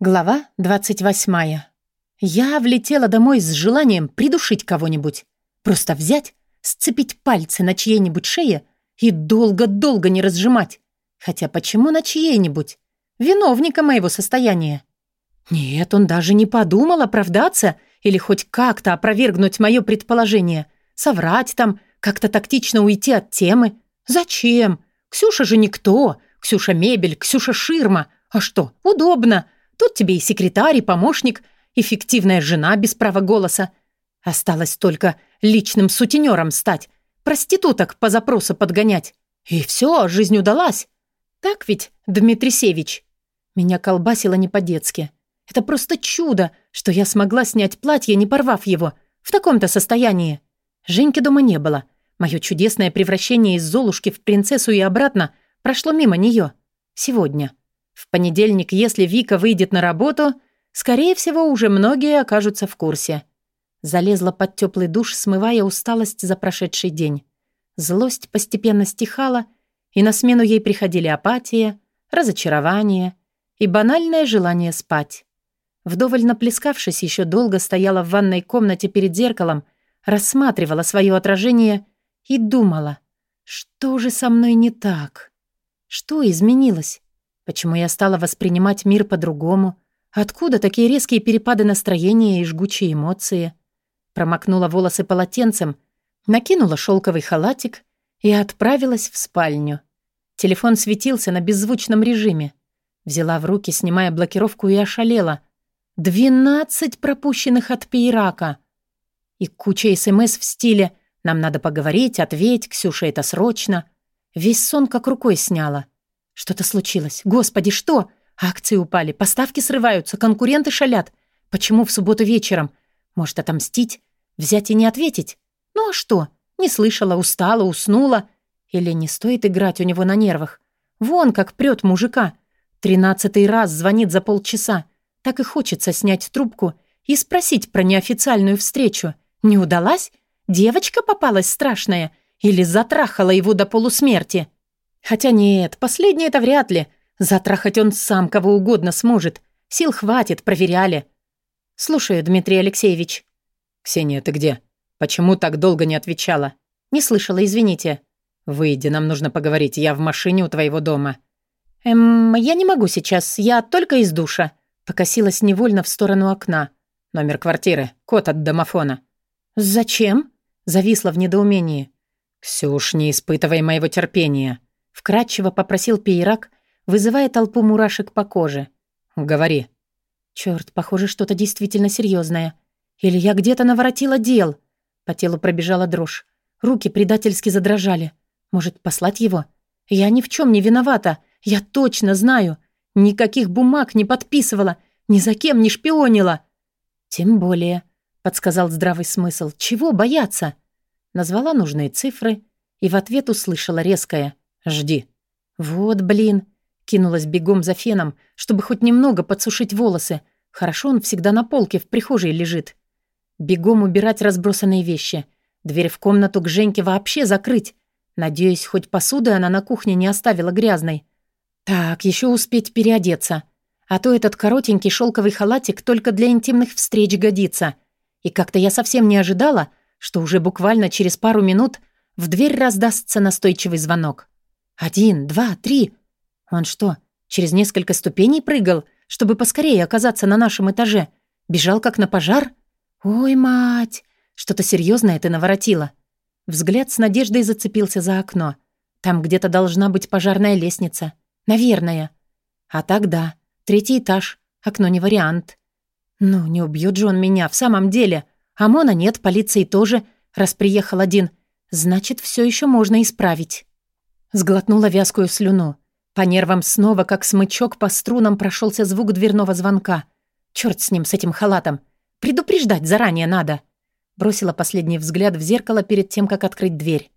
Глава 28. Я влетела домой с желанием придушить кого-нибудь. Просто взять, сцепить пальцы на чьей-нибудь шее и долго-долго не разжимать. Хотя почему на чьей-нибудь? Виновника моего состояния. Нет, он даже не подумал оправдаться или хоть как-то опровергнуть мое предположение. Соврать там, как-то тактично уйти от темы. Зачем? Ксюша же никто. Ксюша мебель, Ксюша ширма. А что, удобно. Тут тебе и секретарь, и помощник, эффективная жена без права голоса. Осталось только личным сутенером стать, проституток по запросу подгонять. И все, жизнь удалась. Так ведь, Дмитрий Севич? Меня колбасило не по-детски. Это просто чудо, что я смогла снять платье, не порвав его, в таком-то состоянии. Женьки дома не было. Мое чудесное превращение из Золушки в принцессу и обратно прошло мимо нее. Сегодня. В понедельник, если Вика выйдет на работу, скорее всего, уже многие окажутся в курсе. Залезла под теплый душ, смывая усталость за прошедший день. Злость постепенно стихала, и на смену ей приходили апатия, разочарование и банальное желание спать. Вдоволь наплескавшись, еще долго стояла в ванной комнате перед зеркалом, рассматривала свое отражение и думала, что же со мной не так? Что изменилось? Почему я стала воспринимать мир по-другому? Откуда такие резкие перепады настроения и жгучие эмоции? Промокнула волосы полотенцем, накинула шелковый халатик и отправилась в спальню. Телефон светился на беззвучном режиме. Взяла в руки, снимая блокировку, и ошалела. «Двенадцать пропущенных от Пейрака!» И куча СМС в стиле «Нам надо поговорить, ответь, Ксюша, это срочно!» Весь сон как рукой сняла. Что-то случилось. Господи, что? Акции упали, поставки срываются, конкуренты шалят. Почему в субботу вечером? Может, отомстить? Взять и не ответить? Ну а что? Не слышала, устала, уснула. Или не стоит играть у него на нервах? Вон как прет мужика. Тринадцатый раз звонит за полчаса. Так и хочется снять трубку и спросить про неофициальную встречу. Не удалась? Девочка попалась страшная? Или затрахала его до полусмерти? Хотя нет, последнее это вряд ли. Затрахать он сам кого угодно сможет. Сил хватит, проверяли. Слушаю, Дмитрий Алексеевич. Ксения, ты где? Почему так долго не отвечала? Не слышала, извините. Выйди, нам нужно поговорить. Я в машине у твоего дома. Эм, я не могу сейчас. Я только из душа. Покосилась невольно в сторону окна. Номер квартиры. Код от домофона. Зачем? Зависла в недоумении. Ксюш, не испытывай моего терпения. Вкратчиво попросил Пейрак, вызывая толпу мурашек по коже. «Говори». Черт, похоже, что-то действительно серьезное. Или я где-то наворотила дел. По телу пробежала дрожь. Руки предательски задрожали. Может, послать его? Я ни в чем не виновата. Я точно знаю. Никаких бумаг не подписывала. Ни за кем не шпионила. Тем более, подсказал здравый смысл. Чего бояться? Назвала нужные цифры и в ответ услышала резкое. «Жди». «Вот блин». Кинулась бегом за феном, чтобы хоть немного подсушить волосы. Хорошо он всегда на полке в прихожей лежит. Бегом убирать разбросанные вещи. Дверь в комнату к Женьке вообще закрыть. Надеюсь, хоть посуды она на кухне не оставила грязной. Так, еще успеть переодеться. А то этот коротенький шелковый халатик только для интимных встреч годится. И как-то я совсем не ожидала, что уже буквально через пару минут в дверь раздастся настойчивый звонок. Один, два, три. Он что, через несколько ступеней прыгал, чтобы поскорее оказаться на нашем этаже? Бежал как на пожар? Ой, мать! Что-то серьезное ты наворотила. Взгляд с надеждой зацепился за окно. Там где-то должна быть пожарная лестница. Наверное. А тогда третий этаж. Окно не вариант. Ну, не убьет же он меня, в самом деле. ОМОНа нет, полиции тоже, раз приехал один. Значит, все еще можно исправить. Сглотнула вязкую слюну. По нервам снова, как смычок, по струнам прошелся звук дверного звонка. Черт с ним, с этим халатом. Предупреждать заранее надо. Бросила последний взгляд в зеркало перед тем, как открыть дверь.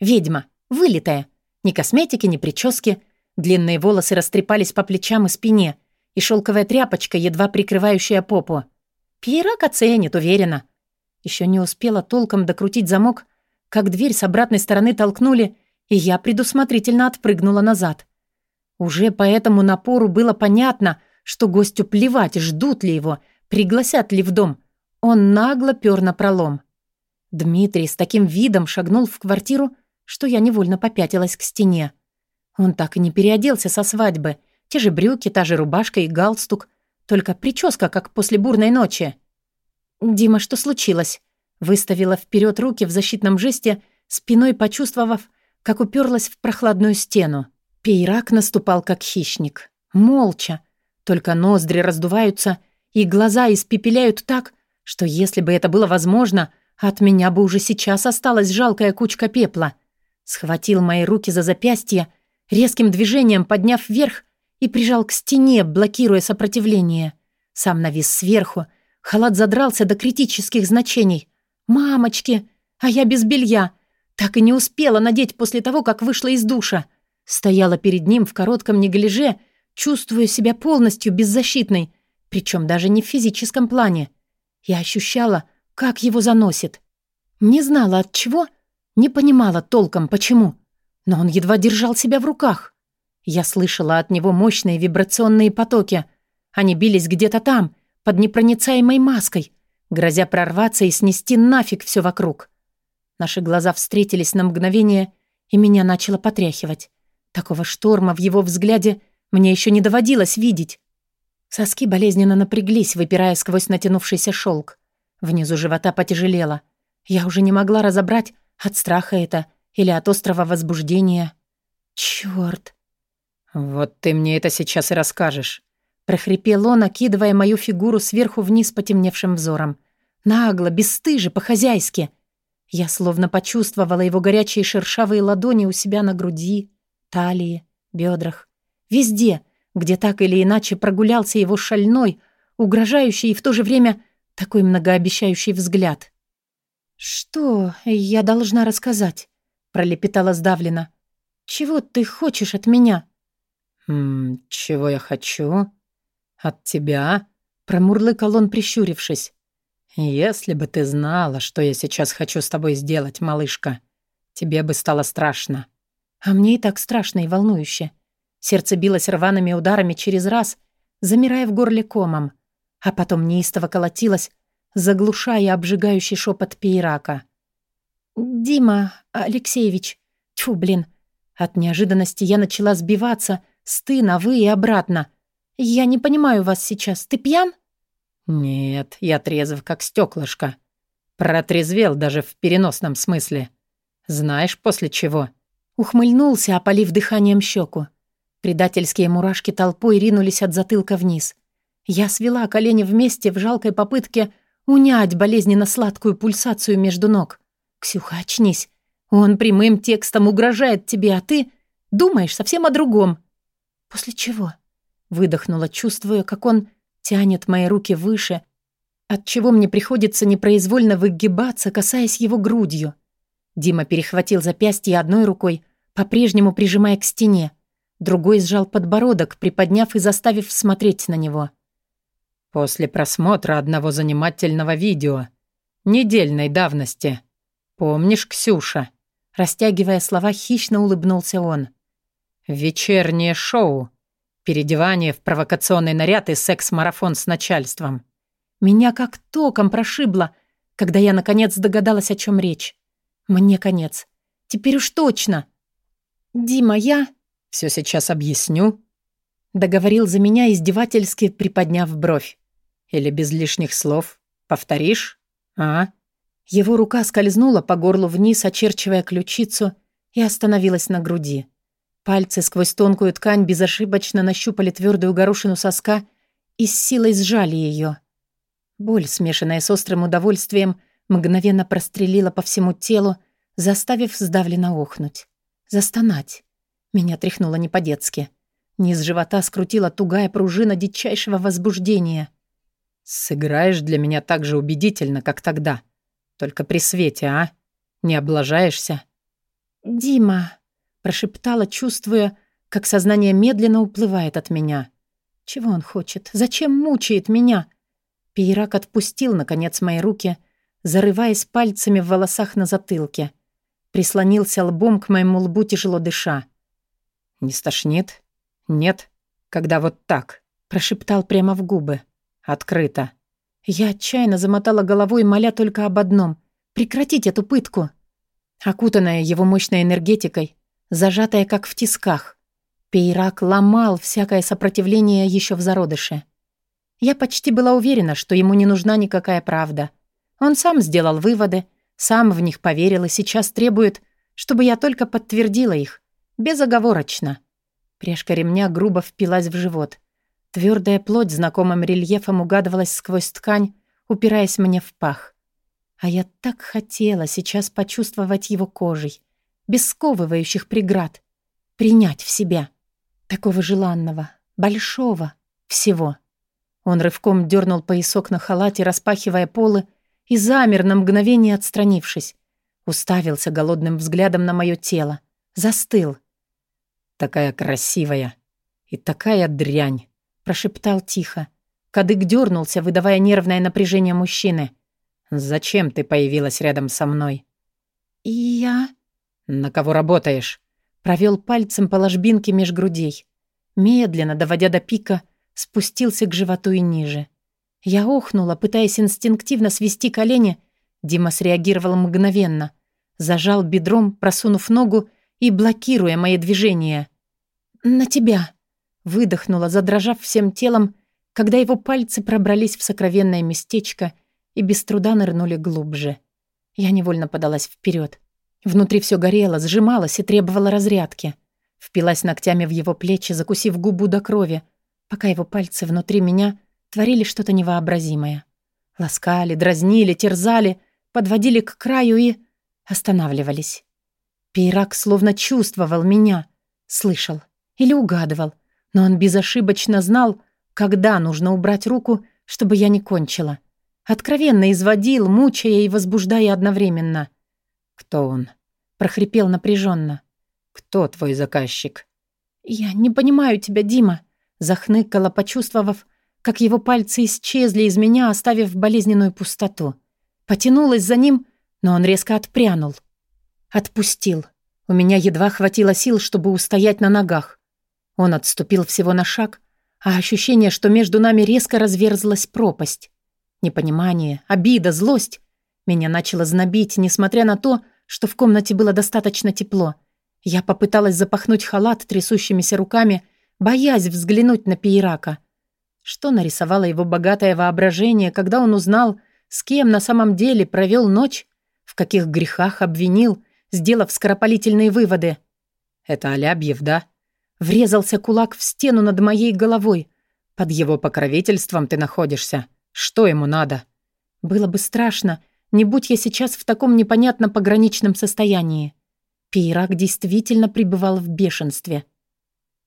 Ведьма. Вылитая. Ни косметики, ни прически. Длинные волосы растрепались по плечам и спине. И шелковая тряпочка, едва прикрывающая попу. Пьерак оценит, уверена. Еще не успела толком докрутить замок, как дверь с обратной стороны толкнули, и я предусмотрительно отпрыгнула назад. Уже по этому напору было понятно, что гостю плевать, ждут ли его, пригласят ли в дом. Он нагло пёр на пролом. Дмитрий с таким видом шагнул в квартиру, что я невольно попятилась к стене. Он так и не переоделся со свадьбы. Те же брюки, та же рубашка и галстук. Только прическа, как после бурной ночи. «Дима, что случилось?» Выставила вперед руки в защитном жесте, спиной почувствовав, как уперлась в прохладную стену. Пейрак наступал, как хищник. Молча. Только ноздри раздуваются, и глаза испепеляют так, что если бы это было возможно, от меня бы уже сейчас осталась жалкая кучка пепла. Схватил мои руки за запястья, резким движением подняв вверх и прижал к стене, блокируя сопротивление. Сам навис сверху, халат задрался до критических значений. «Мамочки! А я без белья!» Так и не успела надеть после того, как вышла из душа. Стояла перед ним в коротком неглиже, чувствуя себя полностью беззащитной, причем даже не в физическом плане. Я ощущала, как его заносит. Не знала от чего, не понимала толком почему, но он едва держал себя в руках. Я слышала от него мощные вибрационные потоки. Они бились где-то там, под непроницаемой маской, грозя прорваться и снести нафиг все вокруг. Наши глаза встретились на мгновение, и меня начало потряхивать. Такого шторма в его взгляде мне еще не доводилось видеть. Соски болезненно напряглись, выпирая сквозь натянувшийся шелк. Внизу живота потяжелело. Я уже не могла разобрать, от страха это или от острого возбуждения. Чёрт! «Вот ты мне это сейчас и расскажешь», — прохрипел он, окидывая мою фигуру сверху вниз потемневшим взором. Нагло, бесстыже, по-хозяйски. Я словно почувствовала его горячие шершавые ладони у себя на груди, талии, бедрах. Везде, где так или иначе прогулялся его шальной, угрожающий и в то же время такой многообещающий взгляд. «Что я должна рассказать?» — пролепетала сдавленно. «Чего ты хочешь от меня?» «М чего я хочу? От тебя?» — промурлыкал он, прищурившись. «Если бы ты знала, что я сейчас хочу с тобой сделать, малышка, тебе бы стало страшно». А мне и так страшно и волнующе. Сердце билось рваными ударами через раз, замирая в горле комом, а потом неистово колотилось, заглушая обжигающий шепот Пейрака. «Дима Алексеевич, тьфу, блин». От неожиданности я начала сбиваться с «ты» на «вы» и обратно. «Я не понимаю вас сейчас. Ты пьян?» «Нет, я трезв, как стеклышко. Протрезвел даже в переносном смысле. Знаешь, после чего?» Ухмыльнулся, опалив дыханием щеку. Предательские мурашки толпой ринулись от затылка вниз. Я свела колени вместе в жалкой попытке унять болезненно сладкую пульсацию между ног. «Ксюха, очнись. Он прямым текстом угрожает тебе, а ты думаешь совсем о другом». «После чего?» Выдохнула, чувствуя, как он тянет мои руки выше, от чего мне приходится непроизвольно выгибаться, касаясь его грудью. Дима перехватил запястье одной рукой, по-прежнему прижимая к стене. Другой сжал подбородок, приподняв и заставив смотреть на него. «После просмотра одного занимательного видео, недельной давности. Помнишь, Ксюша?» Растягивая слова, хищно улыбнулся он. «Вечернее шоу. Переодевание в провокационный наряд и секс-марафон с начальством. Меня как током прошибло, когда я наконец догадалась, о чем речь. Мне конец. Теперь уж точно. «Дима, я...» «Все сейчас объясню», — договорил за меня, издевательски приподняв бровь. «Или без лишних слов. Повторишь? А?» Его рука скользнула по горлу вниз, очерчивая ключицу, и остановилась на груди. Пальцы сквозь тонкую ткань безошибочно нащупали твердую горошину соска и с силой сжали ее. Боль, смешанная с острым удовольствием, мгновенно прострелила по всему телу, заставив сдавленно охнуть. Застонать. Меня тряхнуло не по-детски. Низ живота скрутила тугая пружина дичайшего возбуждения. «Сыграешь для меня так же убедительно, как тогда. Только при свете, а? Не облажаешься?» «Дима...» прошептала, чувствуя, как сознание медленно уплывает от меня. Чего он хочет? Зачем мучает меня? Пейрак отпустил, наконец, мои руки, зарываясь пальцами в волосах на затылке. Прислонился лбом к моему лбу, тяжело дыша. «Не стошнит? Нет? Когда вот так?» прошептал прямо в губы. «Открыто». Я отчаянно замотала головой, моля только об одном — прекратить эту пытку. Окутанная его мощной энергетикой, зажатая как в тисках, Пейрак ломал всякое сопротивление еще в зародыше. Я почти была уверена, что ему не нужна никакая правда. Он сам сделал выводы, сам в них поверил и сейчас требует, чтобы я только подтвердила их, безоговорочно. Пряжка ремня грубо впилась в живот. Твердая плоть знакомым рельефом угадывалась сквозь ткань, упираясь мне в пах. А я так хотела сейчас почувствовать его кожей, без сковывающих преград, принять в себя. Такого желанного, большого, всего. Он рывком дернул поясок на халате, распахивая полы, и замер на мгновение, отстранившись. Уставился голодным взглядом на мое тело. Застыл. «Такая красивая и такая дрянь!» прошептал тихо. Кадык дернулся, выдавая нервное напряжение мужчины. «Зачем ты появилась рядом со мной?» «Я...» «На кого работаешь?» Провел пальцем по ложбинке меж грудей. Медленно, доводя до пика, спустился к животу и ниже. Я охнула, пытаясь инстинктивно свести колени. Дима среагировал мгновенно. Зажал бедром, просунув ногу и блокируя мои движения. «На тебя!» Выдохнула, задрожав всем телом, когда его пальцы пробрались в сокровенное местечко и без труда нырнули глубже. Я невольно подалась вперед. Внутри все горело, сжималось и требовало разрядки. Впилась ногтями в его плечи, закусив губу до крови, пока его пальцы внутри меня творили что-то невообразимое. Ласкали, дразнили, терзали, подводили к краю и... останавливались. Пейрак словно чувствовал меня, слышал или угадывал, но он безошибочно знал, когда нужно убрать руку, чтобы я не кончила. Откровенно изводил, мучая и возбуждая одновременно. «Кто он?» — прохрипел напряженно. «Кто твой заказчик?» «Я не понимаю тебя, Дима», — захныкала, почувствовав, как его пальцы исчезли из меня, оставив болезненную пустоту. Потянулась за ним, но он резко отпрянул. Отпустил. У меня едва хватило сил, чтобы устоять на ногах. Он отступил всего на шаг, а ощущение, что между нами резко разверзлась пропасть. Непонимание, обида, злость. Меня начало знобить, несмотря на то, что в комнате было достаточно тепло. Я попыталась запахнуть халат трясущимися руками, боясь взглянуть на Пейрака. Что нарисовало его богатое воображение, когда он узнал, с кем на самом деле провел ночь, в каких грехах обвинил, сделав скоропалительные выводы. «Это Алябьев, да?» Врезался кулак в стену над моей головой. Под его покровительством ты находишься. Что ему надо? Было бы страшно, не будь я сейчас в таком непонятно пограничном состоянии. Пейрак действительно пребывал в бешенстве.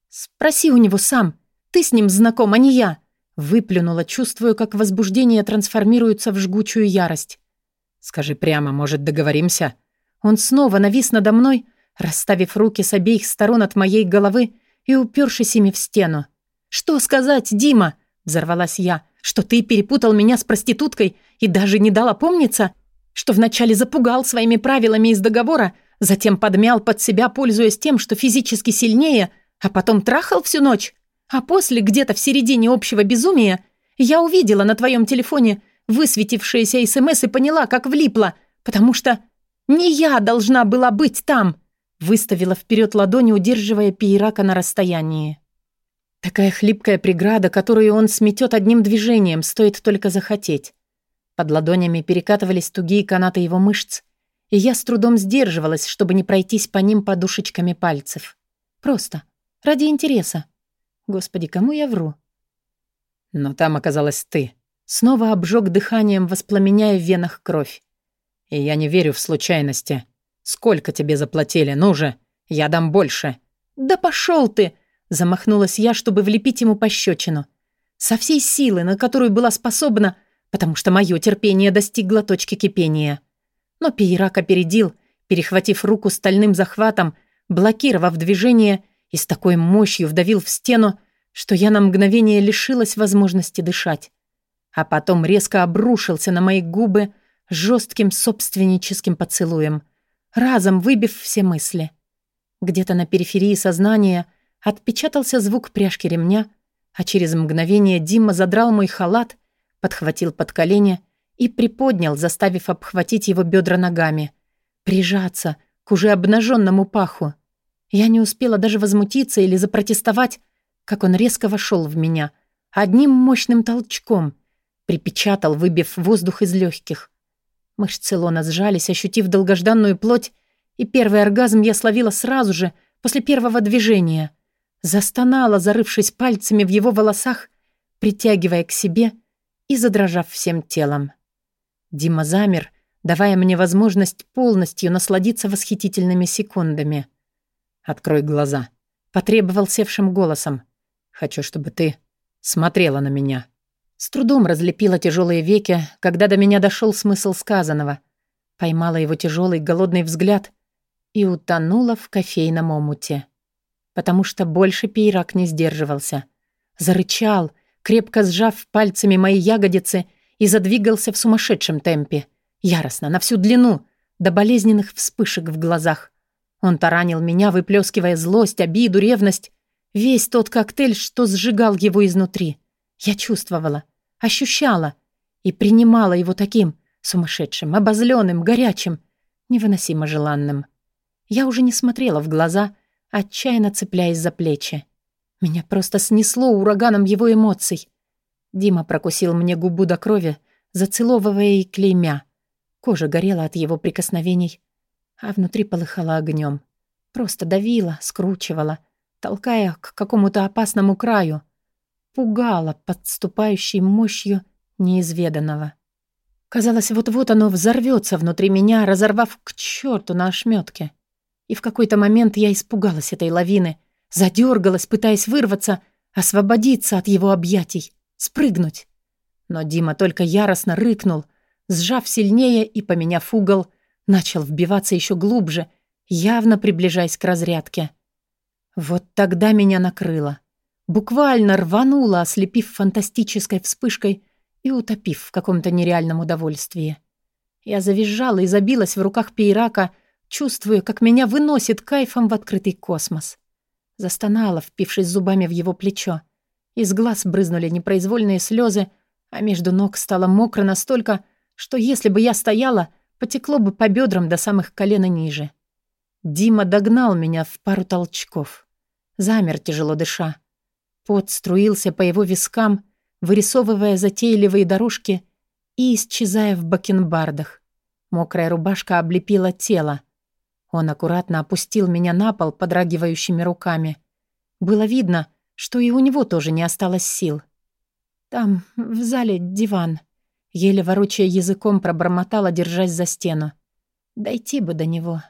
«Спроси у него сам. Ты с ним знаком, а не я!» Выплюнула, чувствую, как возбуждение трансформируется в жгучую ярость. «Скажи прямо, может, договоримся?» Он снова навис надо мной, расставив руки с обеих сторон от моей головы и упершись ими в стену. «Что сказать, Дима?» — взорвалась я. «Что ты перепутал меня с проституткой и даже не дал опомниться? Что вначале запугал своими правилами из договора, затем подмял под себя, пользуясь тем, что физически сильнее, а потом трахал всю ночь? А после, где-то в середине общего безумия, я увидела на твоем телефоне высветившиеся СМС и поняла, как влипла, потому что не я должна была быть там!» Выставила вперед ладони, удерживая Пиерака на расстоянии. Такая хлипкая преграда, которую он сметет одним движением, стоит только захотеть. Под ладонями перекатывались тугие канаты его мышц, и я с трудом сдерживалась, чтобы не пройтись по ним подушечками пальцев. Просто. Ради интереса. Господи, кому я вру? Но там оказалась ты. Снова обжег дыханием, воспламеняя в венах кровь. И я не верю в случайности. Сколько тебе заплатили? Ну же, я дам больше». «Да пошел ты!» — замахнулась я, чтобы влепить ему пощечину. Со всей силы, на которую была способна, потому что мое терпение достигло точки кипения. Но Пейрак опередил, перехватив руку стальным захватом, блокировав движение и с такой мощью вдавил в стену, что я на мгновение лишилась возможности дышать. А потом резко обрушился на мои губы жестким собственническим поцелуем — разом выбив все мысли. Где-то на периферии сознания отпечатался звук пряжки ремня, а через мгновение Дима задрал мой халат, подхватил под колени и приподнял, заставив обхватить его бедра ногами. Прижаться к уже обнаженному паху. Я не успела даже возмутиться или запротестовать, как он резко вошел в меня, одним мощным толчком, припечатал, выбив воздух из легких. Мышцы лона сжались, ощутив долгожданную плоть, и первый оргазм я словила сразу же, после первого движения. Застонала, зарывшись пальцами в его волосах, притягивая к себе и задрожав всем телом. Дима замер, давая мне возможность полностью насладиться восхитительными секундами. «Открой глаза», — потребовал севшим голосом. «Хочу, чтобы ты смотрела на меня». С трудом разлепила тяжелые веки, когда до меня дошел смысл сказанного. Поймала его тяжелый голодный взгляд и утонула в кофейном омуте. Потому что больше пейрак не сдерживался. Зарычал, крепко сжав пальцами мои ягодицы и задвигался в сумасшедшем темпе. Яростно, на всю длину, до болезненных вспышек в глазах. Он таранил меня, выплескивая злость, обиду, ревность. Весь тот коктейль, что сжигал его изнутри. Я чувствовала, ощущала и принимала его таким, сумасшедшим, обозленным, горячим, невыносимо желанным. Я уже не смотрела в глаза, отчаянно цепляясь за плечи. Меня просто снесло ураганом его эмоций. Дима прокусил мне губу до крови, зацеловывая и клеймя. Кожа горела от его прикосновений, а внутри полыхала огнем. Просто давила, скручивала, толкая к какому-то опасному краю. Пугала подступающей мощью неизведанного. Казалось, вот-вот оно взорвется внутри меня, разорвав к черту на ошметке. И в какой-то момент я испугалась этой лавины, задергалась, пытаясь вырваться, освободиться от его объятий, спрыгнуть. Но Дима только яростно рыкнул, сжав сильнее и, поменяв угол, начал вбиваться еще глубже, явно приближаясь к разрядке. Вот тогда меня накрыло. Буквально рвануло, ослепив фантастической вспышкой и утопив в каком-то нереальном удовольствии. Я завизжала и забилась в руках Пейрака, чувствуя, как меня выносит кайфом в открытый космос. Застонала, впившись зубами в его плечо. Из глаз брызнули непроизвольные слезы, а между ног стало мокро настолько, что если бы я стояла, потекло бы по бедрам до самых колен ниже. Дима догнал меня в пару толчков. Замер, тяжело дыша. Пот струился по его вискам, вырисовывая затейливые дорожки и исчезая в бакенбардах. Мокрая рубашка облепила тело. Он аккуратно опустил меня на пол подрагивающими руками. Было видно, что и у него тоже не осталось сил. «Там, в зале, диван», — еле ворочая языком пробормотала, держась за стену. «Дойти бы до него,